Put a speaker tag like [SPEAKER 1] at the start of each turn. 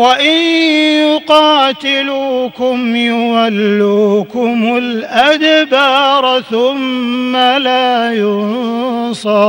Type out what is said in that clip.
[SPEAKER 1] وإن يقاتلوكم يولوكم الأدبار ثم لا ينصرون.